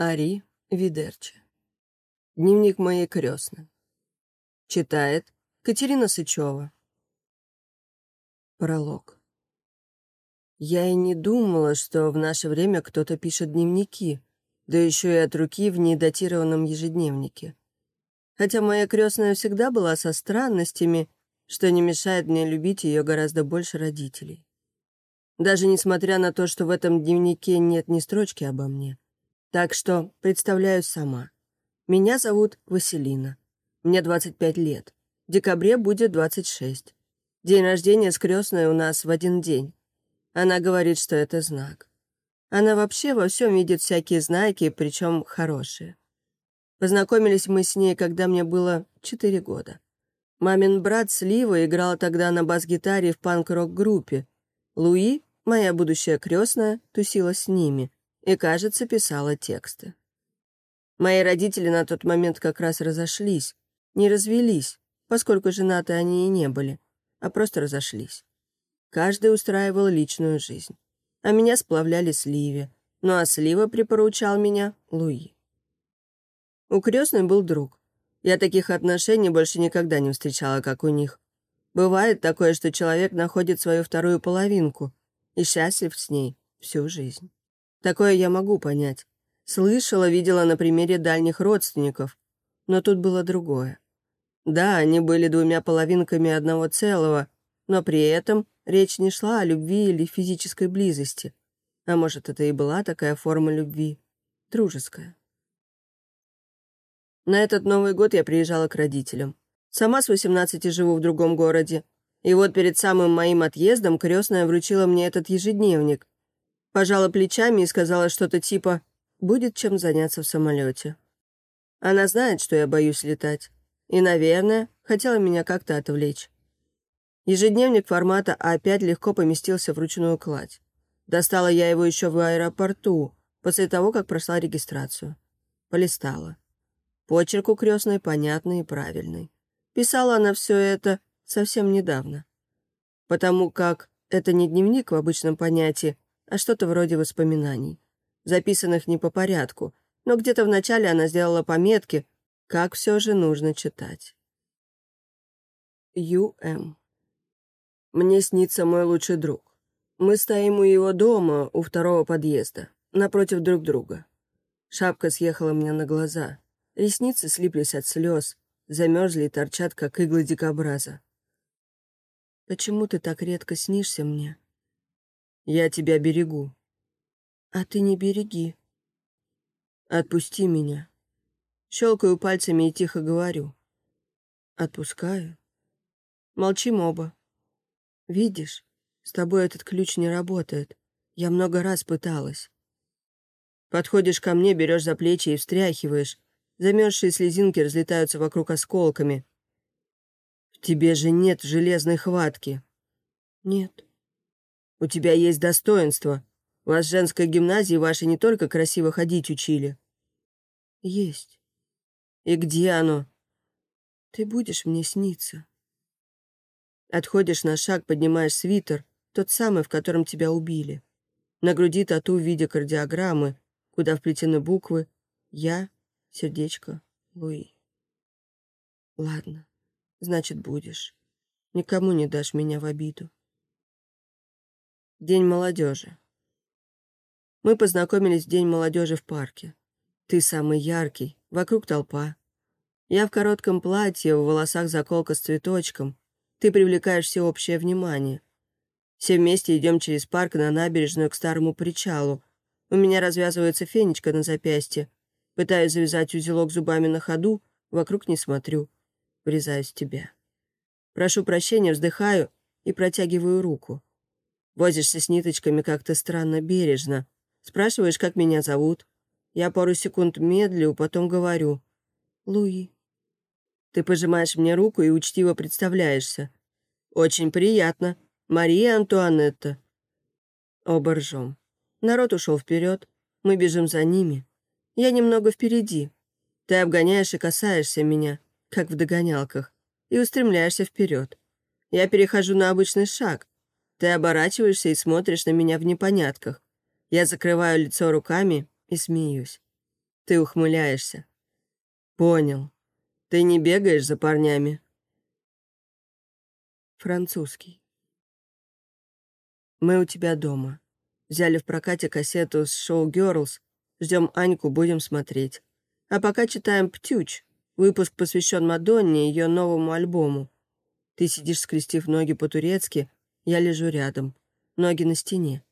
Ари Видерчи. Дневник моей крестной. Читает Катерина Сычева. Пролог. Я и не думала, что в наше время кто-то пишет дневники, да еще и от руки в недатированном ежедневнике. Хотя моя крестная всегда была со странностями, что не мешает мне любить ее гораздо больше родителей. Даже несмотря на то, что в этом дневнике нет ни строчки обо мне — так что представляю сама. Меня зовут Василина. Мне 25 лет. В декабре будет 26. День рождения с крестной у нас в один день. Она говорит, что это знак. Она вообще во всем видит всякие знаки, причем хорошие. Познакомились мы с ней, когда мне было 4 года. Мамин брат Слива играл тогда на бас-гитаре в панк-рок-группе. Луи, моя будущая крестная, тусила с ними — и, кажется, писала тексты. Мои родители на тот момент как раз разошлись, не развелись, поскольку женаты они и не были, а просто разошлись. Каждый устраивал личную жизнь. А меня сплавляли с Ливи, ну а Слива припоручал меня Луи. У крестной был друг. Я таких отношений больше никогда не встречала, как у них. Бывает такое, что человек находит свою вторую половинку и счастлив с ней всю жизнь. Такое я могу понять. Слышала, видела на примере дальних родственников. Но тут было другое. Да, они были двумя половинками одного целого, но при этом речь не шла о любви или физической близости. А может, это и была такая форма любви, дружеская. На этот Новый год я приезжала к родителям. Сама с 18 живу в другом городе. И вот перед самым моим отъездом крестная вручила мне этот ежедневник, Пожала плечами и сказала что-то типа «будет чем заняться в самолете». Она знает, что я боюсь летать. И, наверное, хотела меня как-то отвлечь. Ежедневник формата А5 легко поместился в ручную кладь. Достала я его еще в аэропорту, после того, как прошла регистрацию. Полистала. Почерк у крестной понятный и правильный. Писала она все это совсем недавно. Потому как это не дневник в обычном понятии, а что-то вроде воспоминаний, записанных не по порядку, но где-то вначале она сделала пометки, как все же нужно читать. Ю.М. Мне снится мой лучший друг. Мы стоим у его дома, у второго подъезда, напротив друг друга. Шапка съехала мне на глаза, ресницы слиплись от слез, замерзли и торчат, как иглы дикобраза. «Почему ты так редко снишься мне?» Я тебя берегу. А ты не береги. Отпусти меня. Щелкаю пальцами и тихо говорю. Отпускаю. Молчим оба. Видишь, с тобой этот ключ не работает. Я много раз пыталась. Подходишь ко мне, берешь за плечи и встряхиваешь. Замерзшие слезинки разлетаются вокруг осколками. В тебе же нет железной хватки. Нет. У тебя есть достоинство. У вас в женской гимназии ваши не только красиво ходить учили. Есть. И где оно? Ты будешь мне сниться. Отходишь на шаг, поднимаешь свитер, тот самый, в котором тебя убили. На груди тату в виде кардиограммы, куда вплетены буквы «Я», сердечко, Луи. Ладно, значит, будешь. Никому не дашь меня в обиду. День молодежи. Мы познакомились в День молодежи в парке. Ты самый яркий, вокруг толпа. Я в коротком платье, в волосах заколка с цветочком. Ты привлекаешь всеобщее внимание. Все вместе идем через парк на набережную к старому причалу. У меня развязывается фенечка на запястье. Пытаюсь завязать узелок зубами на ходу, вокруг не смотрю. Врезаюсь в тебя. Прошу прощения, вздыхаю и протягиваю руку. Возишься с ниточками как-то странно бережно. Спрашиваешь, как меня зовут. Я пару секунд медлю, потом говорю. Луи. Ты пожимаешь мне руку и учтиво представляешься. Очень приятно. Мария Антуанетта. Оба ржем. Народ ушел вперед. Мы бежим за ними. Я немного впереди. Ты обгоняешь и касаешься меня, как в догонялках, и устремляешься вперед. Я перехожу на обычный шаг, ты оборачиваешься и смотришь на меня в непонятках. Я закрываю лицо руками и смеюсь. Ты ухмыляешься. Понял. Ты не бегаешь за парнями? Французский. Мы у тебя дома. Взяли в прокате кассету с шоу Girls. Ждем Аньку, будем смотреть. А пока читаем «Птюч». Выпуск посвящен Мадонне и ее новому альбому. Ты сидишь, скрестив ноги по-турецки, я лежу рядом. Ноги на стене.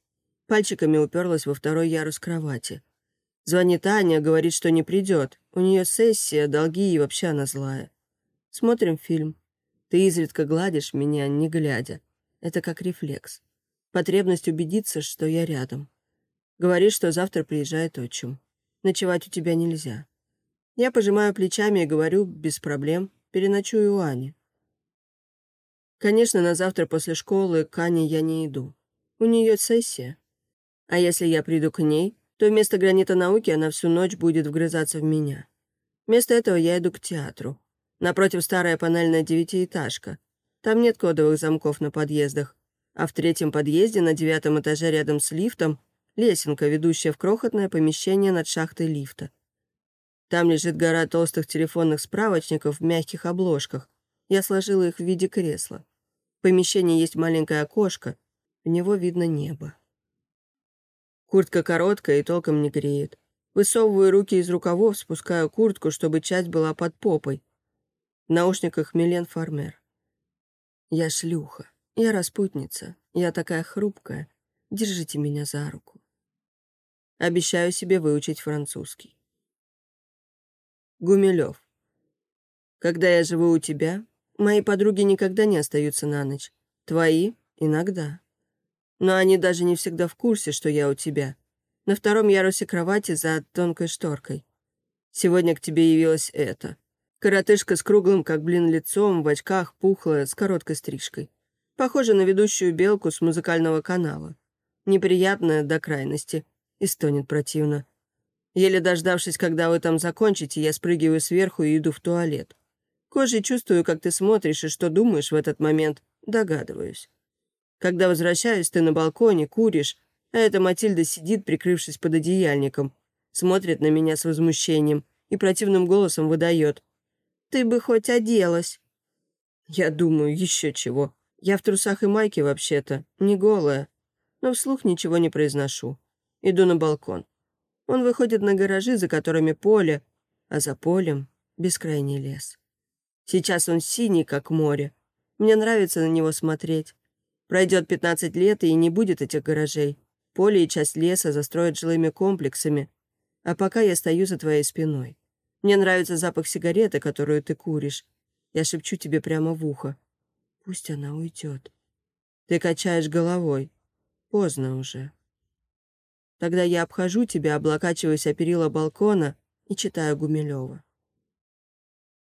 Пальчиками уперлась во второй ярус кровати. Звонит Аня, говорит, что не придет. У нее сессия, долги и вообще она злая. Смотрим фильм. Ты изредка гладишь меня, не глядя. Это как рефлекс. Потребность убедиться, что я рядом. Говоришь, что завтра приезжает отчим. Ночевать у тебя нельзя. Я пожимаю плечами и говорю, без проблем, переночую у Ани. Конечно, на завтра после школы к Ане я не иду. У нее сессия. А если я приду к ней, то вместо гранита науки она всю ночь будет вгрызаться в меня. Вместо этого я иду к театру. Напротив старая панельная девятиэтажка. Там нет кодовых замков на подъездах. А в третьем подъезде на девятом этаже рядом с лифтом лесенка, ведущая в крохотное помещение над шахтой лифта. Там лежит гора толстых телефонных справочников в мягких обложках. Я сложила их в виде кресла. В помещении есть маленькое окошко. В него видно небо. Куртка короткая и толком не греет. Высовываю руки из рукавов, спускаю куртку, чтобы часть была под попой. В наушниках Милен Фармер. Я шлюха. Я распутница. Я такая хрупкая. Держите меня за руку. Обещаю себе выучить французский. Гумилев. Когда я живу у тебя, мои подруги никогда не остаются на ночь. Твои — иногда. Но они даже не всегда в курсе, что я у тебя. На втором ярусе кровати за тонкой шторкой. Сегодня к тебе явилась эта. Коротышка с круглым, как блин, лицом, в очках, пухлая, с короткой стрижкой. Похожа на ведущую белку с музыкального канала. Неприятная до крайности. И стонет противно. Еле дождавшись, когда вы там закончите, я спрыгиваю сверху и иду в туалет. Кожей чувствую, как ты смотришь и что думаешь в этот момент. Догадываюсь. Когда возвращаюсь, ты на балконе, куришь, а эта Матильда сидит, прикрывшись под одеяльником, смотрит на меня с возмущением и противным голосом выдает. «Ты бы хоть оделась». Я думаю, еще чего. Я в трусах и майке вообще-то, не голая. Но вслух ничего не произношу. Иду на балкон. Он выходит на гаражи, за которыми поле, а за полем — бескрайний лес. Сейчас он синий, как море. Мне нравится на него смотреть. Пройдет 15 лет, и не будет этих гаражей. Поле и часть леса застроят жилыми комплексами. А пока я стою за твоей спиной. Мне нравится запах сигареты, которую ты куришь. Я шепчу тебе прямо в ухо. Пусть она уйдет. Ты качаешь головой. Поздно уже. Тогда я обхожу тебя, облокачиваюсь о перила балкона и читаю Гумилева.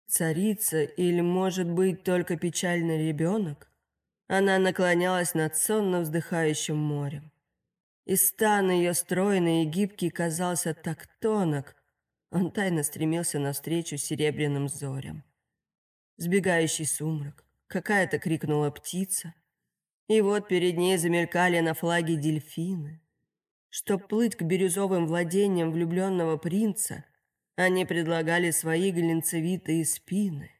Царица или, может быть, только печальный ребенок? Она наклонялась над сонно вздыхающим морем. И стан ее стройный и гибкий казался так тонок, он тайно стремился навстречу серебряным зорям. Сбегающий сумрак, какая-то крикнула птица, и вот перед ней замелькали на флаге дельфины. Чтоб плыть к бирюзовым владениям влюбленного принца, они предлагали свои глинцевитые спины.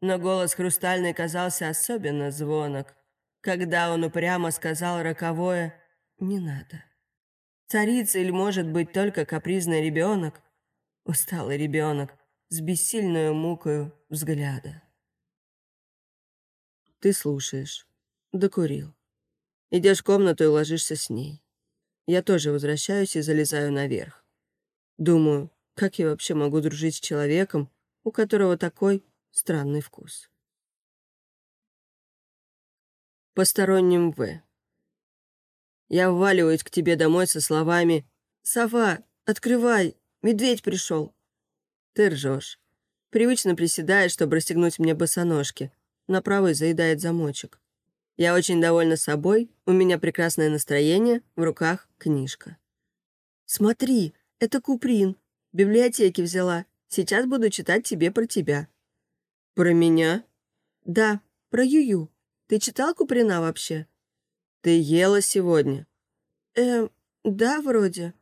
Но голос хрустальный казался особенно звонок, когда он упрямо сказал роковое «не надо». Царица или, может быть, только капризный ребенок, усталый ребенок, с бессильную мукою взгляда. Ты слушаешь. Докурил. Идешь в комнату и ложишься с ней. Я тоже возвращаюсь и залезаю наверх. Думаю, как я вообще могу дружить с человеком, у которого такой странный вкус. Посторонним В. Я вваливаюсь к тебе домой со словами «Сова, открывай, медведь пришел». Ты ржешь. Привычно приседаешь, чтобы расстегнуть мне босоножки. На правой заедает замочек. Я очень довольна собой, у меня прекрасное настроение, в руках книжка. «Смотри, это Куприн. В библиотеке взяла. Сейчас буду читать тебе про тебя». «Про меня?» «Да, про Юю. Ты читал Куприна вообще?» «Ты ела сегодня?» «Эм, да, вроде».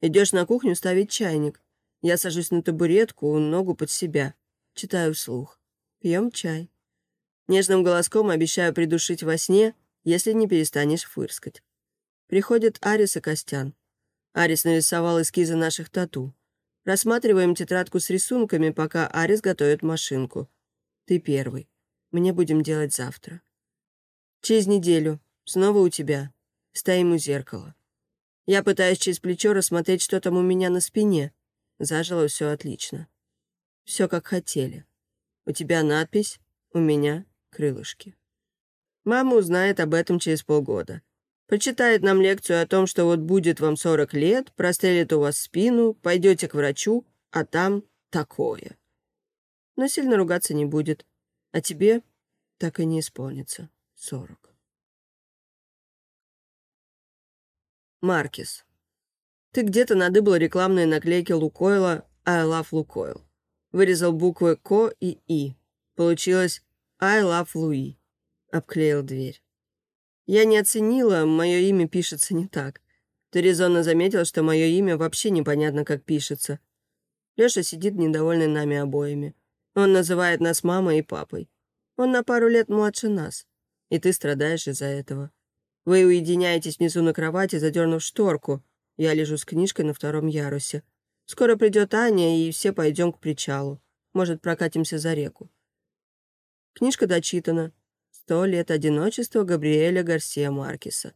Идешь на кухню ставить чайник. Я сажусь на табуретку, ногу под себя. Читаю вслух. Пьем чай. Нежным голоском обещаю придушить во сне, если не перестанешь фырскать. Приходит Арис и Костян. Арис нарисовал эскизы наших тату. Рассматриваем тетрадку с рисунками, пока Арис готовит машинку. Ты первый. Мне будем делать завтра. Через неделю. Снова у тебя. Стоим у зеркала. Я пытаюсь через плечо рассмотреть, что там у меня на спине. Зажило все отлично. Все как хотели. У тебя надпись, у меня крылышки. Мама узнает об этом через полгода. Почитает нам лекцию о том, что вот будет вам 40 лет, прострелит у вас спину, пойдете к врачу, а там такое. Но сильно ругаться не будет. А тебе так и не исполнится 40. Маркис. Ты где-то надыбал рекламные наклейки Лукойла «I love Лукойл». Вырезал буквы «Ко» и «И». Получилось «I love Луи». Обклеил дверь. Я не оценила, мое имя пишется не так. Ты резонно заметил, что мое имя вообще непонятно, как пишется. Леша сидит недовольный нами обоими. Он называет нас мамой и папой. Он на пару лет младше нас. И ты страдаешь из-за этого. Вы уединяетесь внизу на кровати, задернув шторку. Я лежу с книжкой на втором ярусе. Скоро придет Аня, и все пойдем к причалу. Может, прокатимся за реку. Книжка дочитана. «Сто лет одиночества» Габриэля Гарсия Маркеса.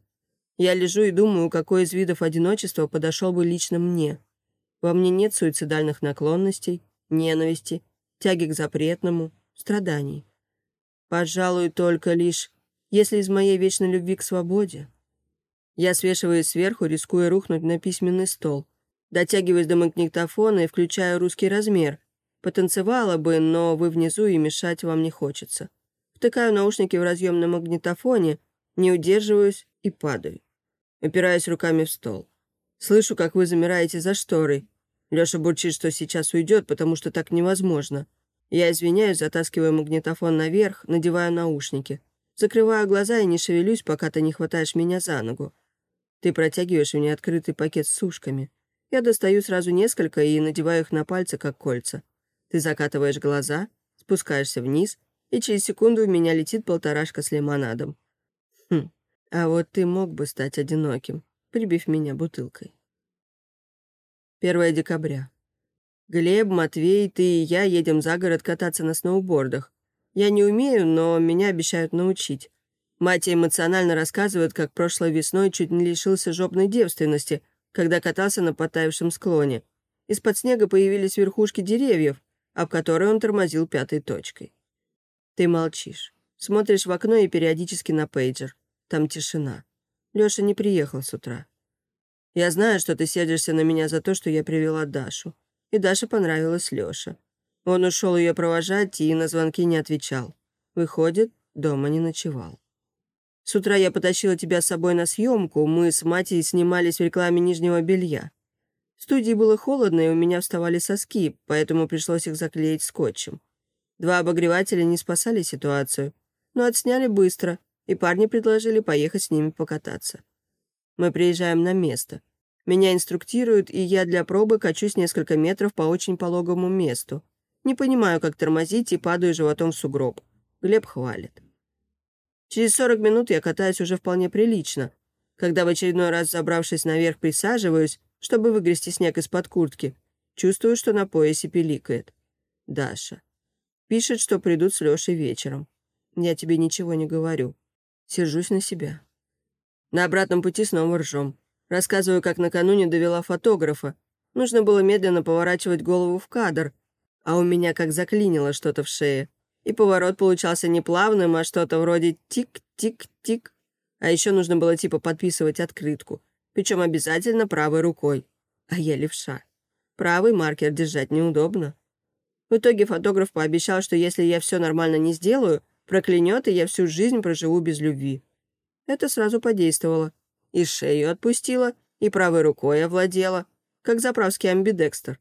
Я лежу и думаю, какой из видов одиночества подошел бы лично мне. Во мне нет суицидальных наклонностей, ненависти, тяги к запретному, страданий. Пожалуй, только лишь если из моей вечной любви к свободе. Я свешиваюсь сверху, рискуя рухнуть на письменный стол. Дотягиваюсь до магнитофона и включаю русский размер. Потанцевала бы, но вы внизу и мешать вам не хочется. Втыкаю наушники в разъем на магнитофоне, не удерживаюсь и падаю. Опираюсь руками в стол. Слышу, как вы замираете за шторой. Леша бурчит, что сейчас уйдет, потому что так невозможно. Я извиняюсь, затаскиваю магнитофон наверх, надеваю наушники. Закрываю глаза и не шевелюсь, пока ты не хватаешь меня за ногу. Ты протягиваешь мне открытый пакет с сушками. Я достаю сразу несколько и надеваю их на пальцы, как кольца. Ты закатываешь глаза, спускаешься вниз, и через секунду у меня летит полторашка с лимонадом. Хм, а вот ты мог бы стать одиноким, прибив меня бутылкой. 1 декабря. Глеб, Матвей, ты и я едем за город кататься на сноубордах. Я не умею, но меня обещают научить. Мать эмоционально рассказывает, как прошлой весной чуть не лишился жопной девственности, когда катался на потаявшем склоне. Из-под снега появились верхушки деревьев, об которые он тормозил пятой точкой. Ты молчишь. Смотришь в окно и периодически на пейджер. Там тишина. Лёша не приехал с утра. Я знаю, что ты сердишься на меня за то, что я привела Дашу. И Даша понравилась Лёше. Он ушел ее провожать и на звонки не отвечал. Выходит, дома не ночевал. С утра я потащила тебя с собой на съемку, мы с Матей снимались в рекламе нижнего белья. В студии было холодно, и у меня вставали соски, поэтому пришлось их заклеить скотчем. Два обогревателя не спасали ситуацию, но отсняли быстро, и парни предложили поехать с ними покататься. Мы приезжаем на место. Меня инструктируют, и я для пробы качусь несколько метров по очень пологому месту. Не понимаю, как тормозить, и падаю животом в сугроб. Глеб хвалит. Через 40 минут я катаюсь уже вполне прилично. Когда в очередной раз, забравшись наверх, присаживаюсь, чтобы выгрести снег из-под куртки, чувствую, что на поясе пиликает. Даша. Пишет, что придут с Лешей вечером. Я тебе ничего не говорю. Сержусь на себя. На обратном пути снова ржем. Рассказываю, как накануне довела фотографа. Нужно было медленно поворачивать голову в кадр, а у меня как заклинило что-то в шее. И поворот получался не плавным, а что-то вроде тик-тик-тик. А еще нужно было типа подписывать открытку, причем обязательно правой рукой. А я левша. Правый маркер держать неудобно. В итоге фотограф пообещал, что если я все нормально не сделаю, проклянет, и я всю жизнь проживу без любви. Это сразу подействовало. И шею отпустила, и правой рукой овладела, как заправский амбидекстер.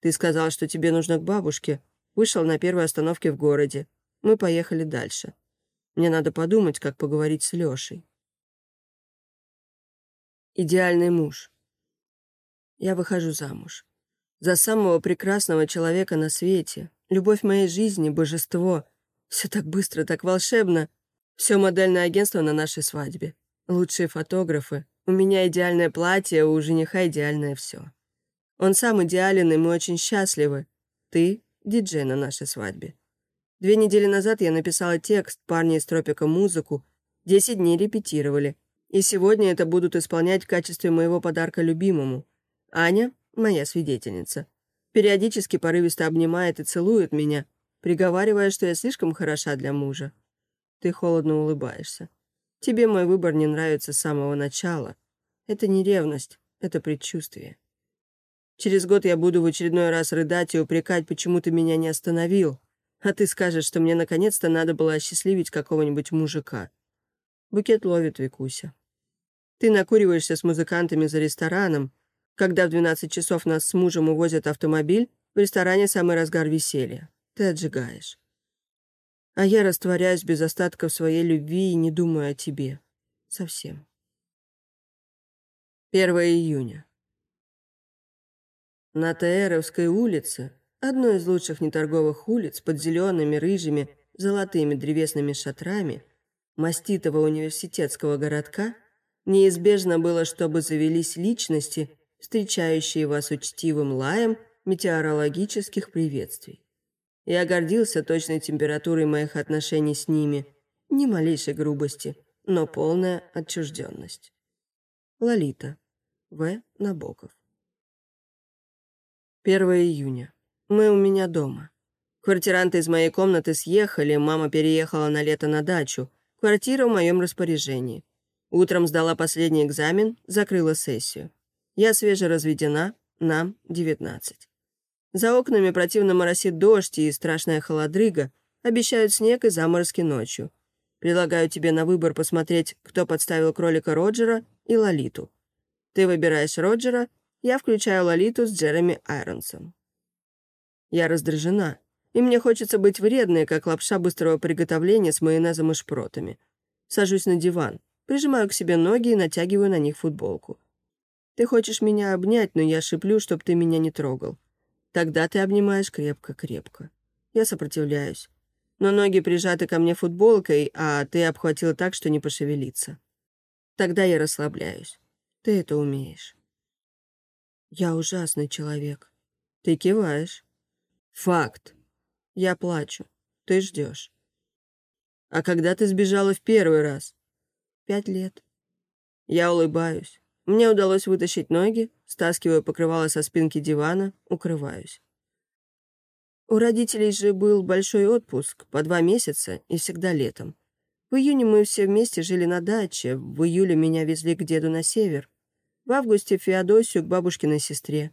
Ты сказал, что тебе нужно к бабушке. Вышел на первой остановке в городе. Мы поехали дальше. Мне надо подумать, как поговорить с Лешей. Идеальный муж. Я выхожу замуж. За самого прекрасного человека на свете. Любовь моей жизни, божество. Все так быстро, так волшебно. Все модельное агентство на нашей свадьбе. Лучшие фотографы. У меня идеальное платье, у жениха идеальное все. Он сам идеален, и мы очень счастливы. Ты — диджей на нашей свадьбе. Две недели назад я написала текст, парни из Тропика музыку. Десять дней репетировали. И сегодня это будут исполнять в качестве моего подарка любимому. Аня — моя свидетельница. Периодически порывисто обнимает и целует меня, приговаривая, что я слишком хороша для мужа. Ты холодно улыбаешься. Тебе мой выбор не нравится с самого начала. Это не ревность, это предчувствие. Через год я буду в очередной раз рыдать и упрекать, почему ты меня не остановил, а ты скажешь, что мне наконец-то надо было осчастливить какого-нибудь мужика. Букет ловит Викуся. Ты накуриваешься с музыкантами за рестораном, когда в 12 часов нас с мужем увозят автомобиль, в ресторане самый разгар веселья. Ты отжигаешь. А я растворяюсь без остатков своей любви и не думаю о тебе. Совсем. 1 июня. На Таэровской улице, одной из лучших неторговых улиц, под зелеными, рыжими, золотыми древесными шатрами, маститого университетского городка, неизбежно было, чтобы завелись личности, встречающие вас учтивым лаем метеорологических приветствий. Я гордился точной температурой моих отношений с ними, ни малейшей грубости, но полная отчужденность. Лолита. В. Набоков. 1 июня. Мы у меня дома. Квартиранты из моей комнаты съехали, мама переехала на лето на дачу. Квартира в моем распоряжении. Утром сдала последний экзамен, закрыла сессию. Я свежеразведена, нам 19. За окнами противно моросит дождь и страшная холодрыга, обещают снег и заморозки ночью. Предлагаю тебе на выбор посмотреть, кто подставил кролика Роджера и Лолиту. Ты выбираешь Роджера, я включаю Лолиту с Джереми Айронсом. Я раздражена, и мне хочется быть вредной, как лапша быстрого приготовления с майонезом и шпротами. Сажусь на диван, прижимаю к себе ноги и натягиваю на них футболку. Ты хочешь меня обнять, но я шиплю, чтоб ты меня не трогал. Тогда ты обнимаешь крепко-крепко. Я сопротивляюсь. Но ноги прижаты ко мне футболкой, а ты обхватил так, что не пошевелиться. Тогда я расслабляюсь. Ты это умеешь. Я ужасный человек. Ты киваешь. Факт. Я плачу. Ты ждешь. А когда ты сбежала в первый раз? Пять лет. Я улыбаюсь. Мне удалось вытащить ноги, стаскиваю покрывало со спинки дивана, укрываюсь. У родителей же был большой отпуск, по два месяца и всегда летом. В июне мы все вместе жили на даче, в июле меня везли к деду на север, в августе Феодосию к бабушкиной сестре.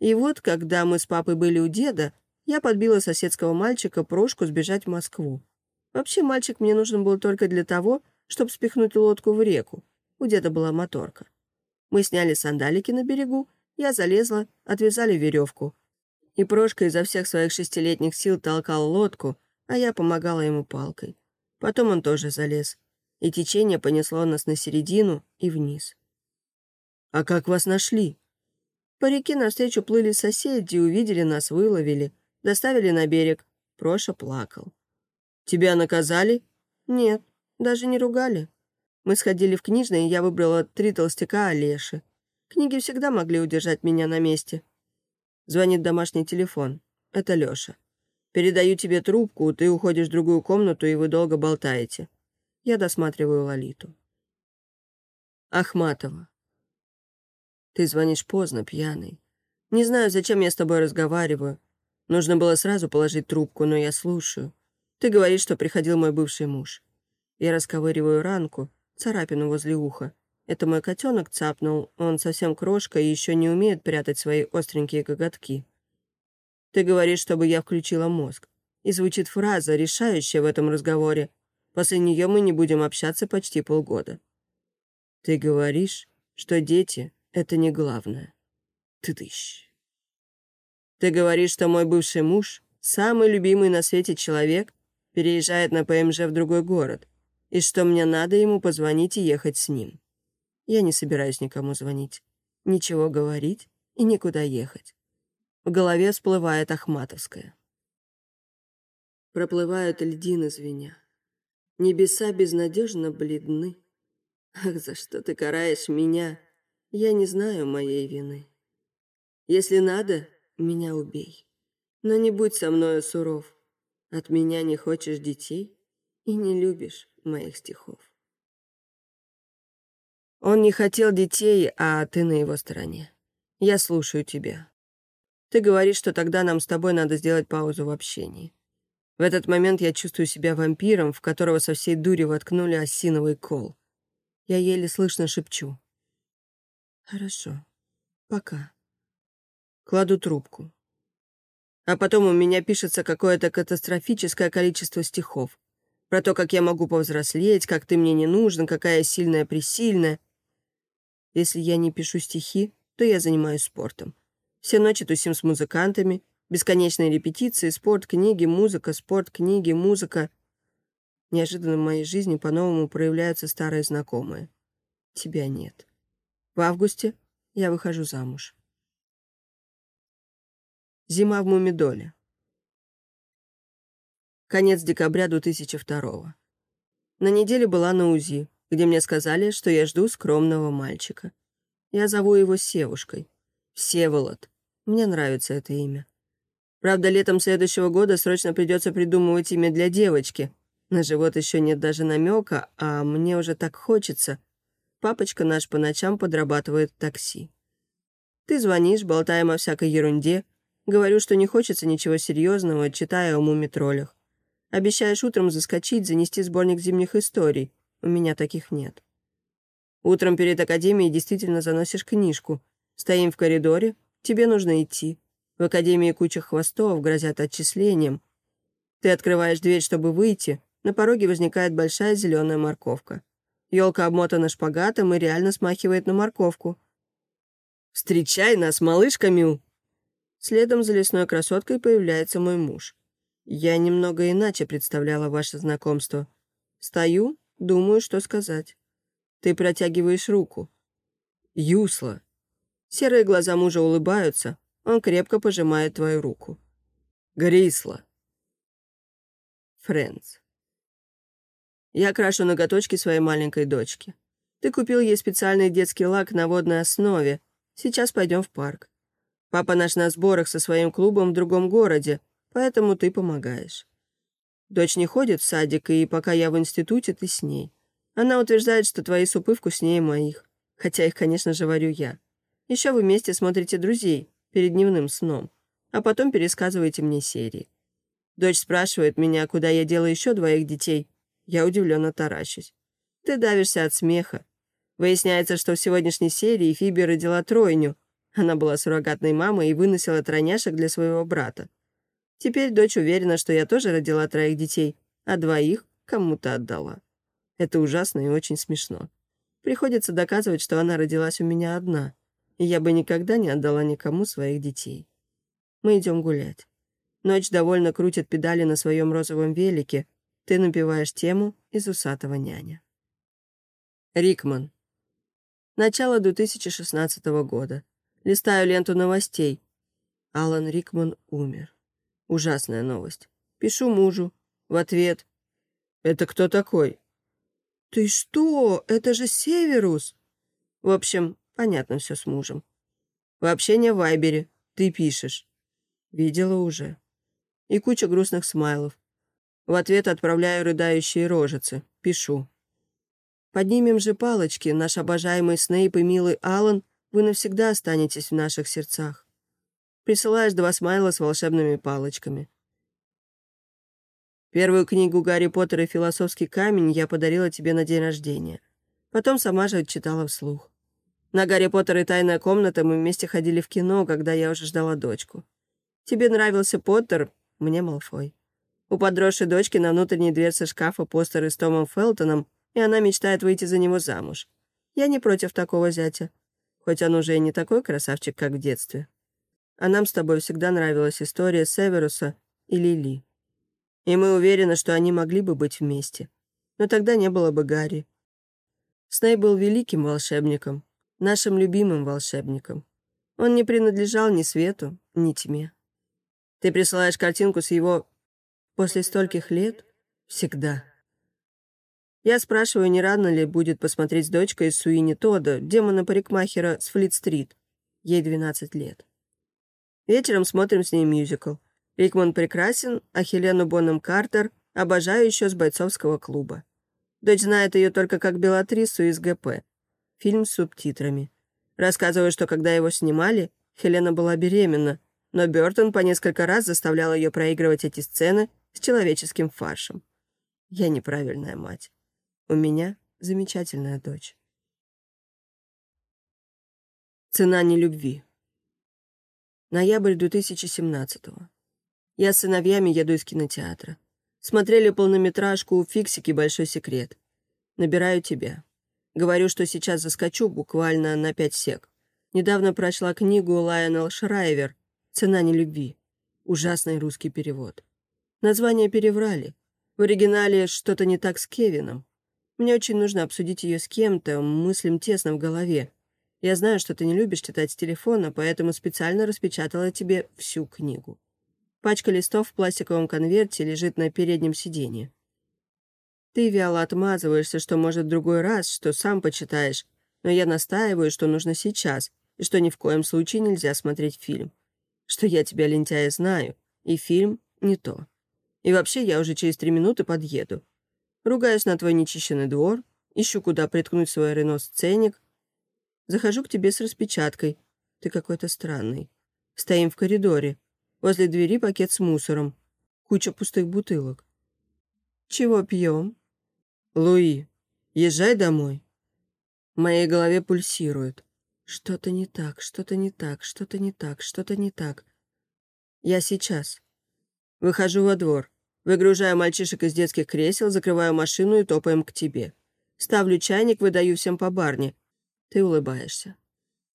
И вот, когда мы с папой были у деда, я подбила соседского мальчика Прошку сбежать в Москву. Вообще, мальчик мне нужен был только для того, чтобы спихнуть лодку в реку. У деда была моторка. Мы сняли сандалики на берегу, я залезла, отвязали веревку. И Прошка изо всех своих шестилетних сил толкал лодку, а я помогала ему палкой. Потом он тоже залез. И течение понесло нас на середину и вниз. «А как вас нашли?» По реке навстречу плыли соседи, увидели нас, выловили, доставили на берег. Проша плакал. «Тебя наказали?» «Нет, даже не ругали. Мы сходили в книжный, и я выбрала три толстяка Олеши. Книги всегда могли удержать меня на месте. Звонит домашний телефон. Это Лёша. Передаю тебе трубку, ты уходишь в другую комнату, и вы долго болтаете. Я досматриваю Лолиту. Ахматова. Ты звонишь поздно, пьяный. Не знаю, зачем я с тобой разговариваю. Нужно было сразу положить трубку, но я слушаю. Ты говоришь, что приходил мой бывший муж. Я расковыриваю ранку, царапину возле уха. Это мой котенок цапнул, он совсем крошка и еще не умеет прятать свои остренькие коготки. Ты говоришь, чтобы я включила мозг. И звучит фраза, решающая в этом разговоре. После нее мы не будем общаться почти полгода. Ты говоришь, что дети — это не главное. Ты тыщ. Ты говоришь, что мой бывший муж, самый любимый на свете человек, переезжает на ПМЖ в другой город — и что мне надо ему позвонить и ехать с ним. Я не собираюсь никому звонить, ничего говорить и никуда ехать. В голове всплывает Ахматовская. Проплывают льдины звеня. Небеса безнадежно бледны. Ах, за что ты караешь меня? Я не знаю моей вины. Если надо, меня убей. Но не будь со мною суров. От меня не хочешь детей и не любишь моих стихов. Он не хотел детей, а ты на его стороне. Я слушаю тебя. Ты говоришь, что тогда нам с тобой надо сделать паузу в общении. В этот момент я чувствую себя вампиром, в которого со всей дури воткнули осиновый кол. Я еле слышно шепчу. «Хорошо. Пока». Кладу трубку. А потом у меня пишется какое-то катастрофическое количество стихов. Про то, как я могу повзрослеть, как ты мне не нужен, какая я сильная-пресильная. Если я не пишу стихи, то я занимаюсь спортом. Все ночи тусим с музыкантами, бесконечные репетиции, спорт, книги, музыка, спорт, книги, музыка. Неожиданно в моей жизни по-новому проявляются старые знакомые. Тебя нет. В августе я выхожу замуж. Зима в Мумидоле. Конец декабря 2002 -го. На неделе была на УЗИ, где мне сказали, что я жду скромного мальчика. Я зову его Севушкой. Всеволод. Мне нравится это имя. Правда, летом следующего года срочно придется придумывать имя для девочки. На живот еще нет даже намека, а мне уже так хочется. Папочка наш по ночам подрабатывает такси. Ты звонишь, болтаем о всякой ерунде. Говорю, что не хочется ничего серьезного, читая о мумитролях. Обещаешь утром заскочить, занести сборник зимних историй. У меня таких нет. Утром перед академией действительно заносишь книжку. Стоим в коридоре, тебе нужно идти. В академии куча хвостов, грозят отчислением. Ты открываешь дверь, чтобы выйти. На пороге возникает большая зеленая морковка. Елка обмотана шпагатом и реально смахивает на морковку. «Встречай нас, малышка Мю!» Следом за лесной красоткой появляется мой муж. Я немного иначе представляла ваше знакомство. Стою, думаю, что сказать. Ты протягиваешь руку. Юсла. Серые глаза мужа улыбаются. Он крепко пожимает твою руку. Грисла. Фрэнс. Я крашу ноготочки своей маленькой дочки. Ты купил ей специальный детский лак на водной основе. Сейчас пойдем в парк. Папа наш на сборах со своим клубом в другом городе, поэтому ты помогаешь. Дочь не ходит в садик, и пока я в институте, ты с ней. Она утверждает, что твои супы вкуснее моих. Хотя их, конечно же, варю я. Еще вы вместе смотрите «Друзей» перед дневным сном, а потом пересказываете мне серии. Дочь спрашивает меня, куда я делаю еще двоих детей. Я удивленно таращусь. Ты давишься от смеха. Выясняется, что в сегодняшней серии Фиби родила тройню. Она была суррогатной мамой и выносила тройняшек для своего брата. Теперь дочь уверена, что я тоже родила троих детей, а двоих кому-то отдала. Это ужасно и очень смешно. Приходится доказывать, что она родилась у меня одна, и я бы никогда не отдала никому своих детей. Мы идем гулять. Ночь довольно крутит педали на своем розовом велике. Ты напеваешь тему из «Усатого няня». Рикман. Начало 2016 года. Листаю ленту новостей. Алан Рикман умер. Ужасная новость. Пишу мужу. В ответ. «Это кто такой?» «Ты что? Это же Северус!» В общем, понятно все с мужем. Вообще не в Вайбере. Ты пишешь. Видела уже. И куча грустных смайлов. В ответ отправляю рыдающие рожицы. Пишу. Поднимем же палочки, наш обожаемый Снейп и милый Алан, вы навсегда останетесь в наших сердцах. Присылаешь два смайла с волшебными палочками. Первую книгу «Гарри Поттер и философский камень» я подарила тебе на день рождения. Потом сама же отчитала вслух. На «Гарри Поттер и тайная комната» мы вместе ходили в кино, когда я уже ждала дочку. Тебе нравился Поттер, мне Малфой. У подросшей дочки на внутренней дверце шкафа постеры с Томом Фелтоном, и она мечтает выйти за него замуж. Я не против такого зятя, хоть он уже и не такой красавчик, как в детстве. А нам с тобой всегда нравилась история Северуса и Лили. И мы уверены, что они могли бы быть вместе. Но тогда не было бы Гарри. Сней был великим волшебником, нашим любимым волшебником. Он не принадлежал ни свету, ни тьме. Ты присылаешь картинку с его... После стольких лет? Всегда. Я спрашиваю, не рано ли будет посмотреть с дочкой Суини Тода, демона-парикмахера с Флит-стрит. Ей 12 лет. Вечером смотрим с ней мюзикл. Рикман прекрасен, а Хелену Боннем Картер обожаю еще с бойцовского клуба. Дочь знает ее только как Белатрису из ГП. Фильм с субтитрами. Рассказываю, что когда его снимали, Хелена была беременна, но Бертон по несколько раз заставлял ее проигрывать эти сцены с человеческим фаршем. Я неправильная мать. У меня замечательная дочь. Цена нелюбви. Ноябрь 2017-го. Я с сыновьями еду из кинотеатра. Смотрели полнометражку «Фиксики. Большой секрет». Набираю тебя. Говорю, что сейчас заскочу буквально на пять сек. Недавно прочла книгу Лайонел Шрайвер «Цена нелюбви». Ужасный русский перевод. Название переврали. В оригинале что-то не так с Кевином. Мне очень нужно обсудить ее с кем-то, мыслям тесно в голове. Я знаю, что ты не любишь читать с телефона, поэтому специально распечатала тебе всю книгу. Пачка листов в пластиковом конверте лежит на переднем сиденье. Ты вяло отмазываешься, что, может, в другой раз, что сам почитаешь, но я настаиваю, что нужно сейчас, и что ни в коем случае нельзя смотреть фильм. Что я тебя, лентяя, знаю, и фильм не то. И вообще я уже через три минуты подъеду. Ругаюсь на твой нечищенный двор, ищу, куда приткнуть свой Рено-сценик. Захожу к тебе с распечаткой. Ты какой-то странный. Стоим в коридоре. Возле двери пакет с мусором. Куча пустых бутылок. Чего пьем? Луи, езжай домой. В моей голове пульсирует. Что-то не так, что-то не так, что-то не так, что-то не так. Я сейчас. Выхожу во двор. Выгружаю мальчишек из детских кресел, закрываю машину и топаем к тебе. Ставлю чайник, выдаю всем по барне. Ты улыбаешься.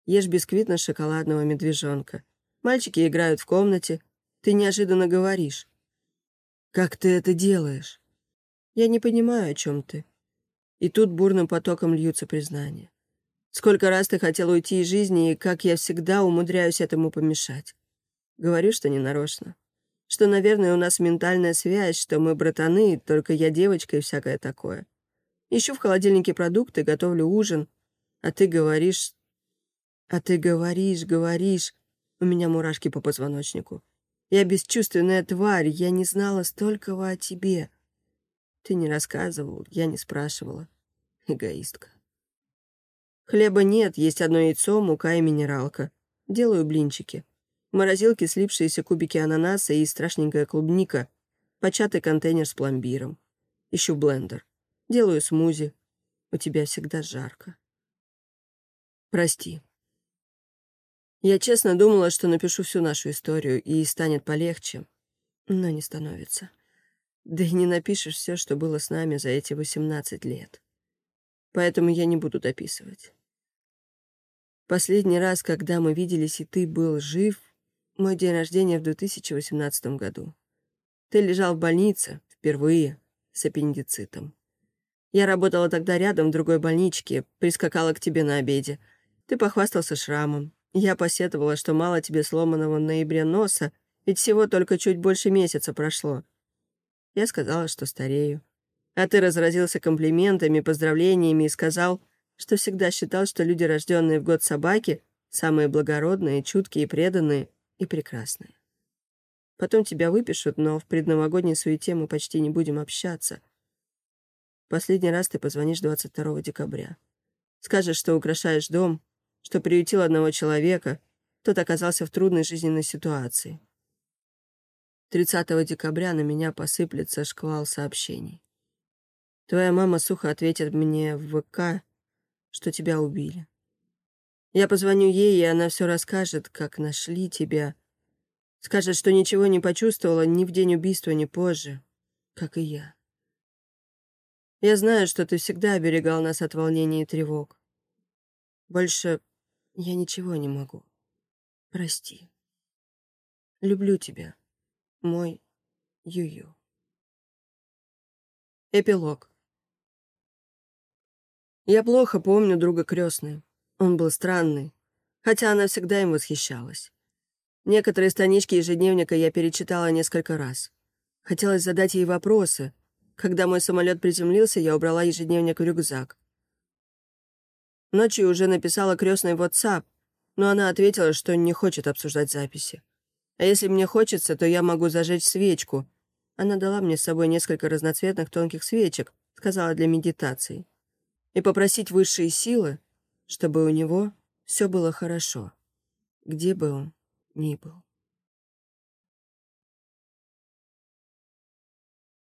Ешь бисквит на шоколадного медвежонка. Мальчики играют в комнате. Ты неожиданно говоришь. «Как ты это делаешь?» «Я не понимаю, о чем ты». И тут бурным потоком льются признания. Сколько раз ты хотел уйти из жизни, и как я всегда умудряюсь этому помешать. Говорю, что не нарочно. Что, наверное, у нас ментальная связь, что мы братаны, только я девочка и всякое такое. Ищу в холодильнике продукты, готовлю ужин, а ты говоришь... А ты говоришь, говоришь, у меня мурашки по позвоночнику. Я бесчувственная тварь, я не знала столького о тебе. Ты не рассказывал, я не спрашивала. Эгоистка. Хлеба нет, есть одно яйцо, мука и минералка. Делаю блинчики. В морозилке слипшиеся кубики ананаса и страшненькая клубника. Початый контейнер с пломбиром. Ищу блендер. Делаю смузи. У тебя всегда жарко. Прости. Я честно думала, что напишу всю нашу историю, и станет полегче, но не становится. Да и не напишешь все, что было с нами за эти 18 лет. Поэтому я не буду дописывать. Последний раз, когда мы виделись, и ты был жив, мой день рождения в 2018 году. Ты лежал в больнице, впервые, с аппендицитом. Я работала тогда рядом в другой больничке, прискакала к тебе на обеде. Ты похвастался шрамом, я посетовала, что мало тебе сломанного в ноябре носа, ведь всего только чуть больше месяца прошло. Я сказала, что старею. А ты разразился комплиментами, поздравлениями и сказал, что всегда считал, что люди, рожденные в год собаки, самые благородные, чуткие, преданные и прекрасные. Потом тебя выпишут, но в предновогодней суете мы почти не будем общаться. Последний раз ты позвонишь 22 декабря. Скажешь, что украшаешь дом, что приютил одного человека, тот оказался в трудной жизненной ситуации. 30 декабря на меня посыплется шквал сообщений. Твоя мама сухо ответит мне в ВК, что тебя убили. Я позвоню ей, и она все расскажет, как нашли тебя. Скажет, что ничего не почувствовала ни в день убийства, ни позже, как и я. Я знаю, что ты всегда оберегал нас от волнений и тревог. Больше я ничего не могу. Прости. Люблю тебя, мой Юю. Эпилог. Я плохо помню друга крестный. Он был странный. хотя она всегда им восхищалась. Некоторые странички ежедневника я перечитала несколько раз. Хотелось задать ей вопросы. Когда мой самолет приземлился, я убрала ежедневник в рюкзак. Ночью уже написала крестной WhatsApp, но она ответила, что не хочет обсуждать записи. А если мне хочется, то я могу зажечь свечку. Она дала мне с собой несколько разноцветных тонких свечек, сказала для медитации. И попросить высшие силы, чтобы у него все было хорошо, где бы он ни был.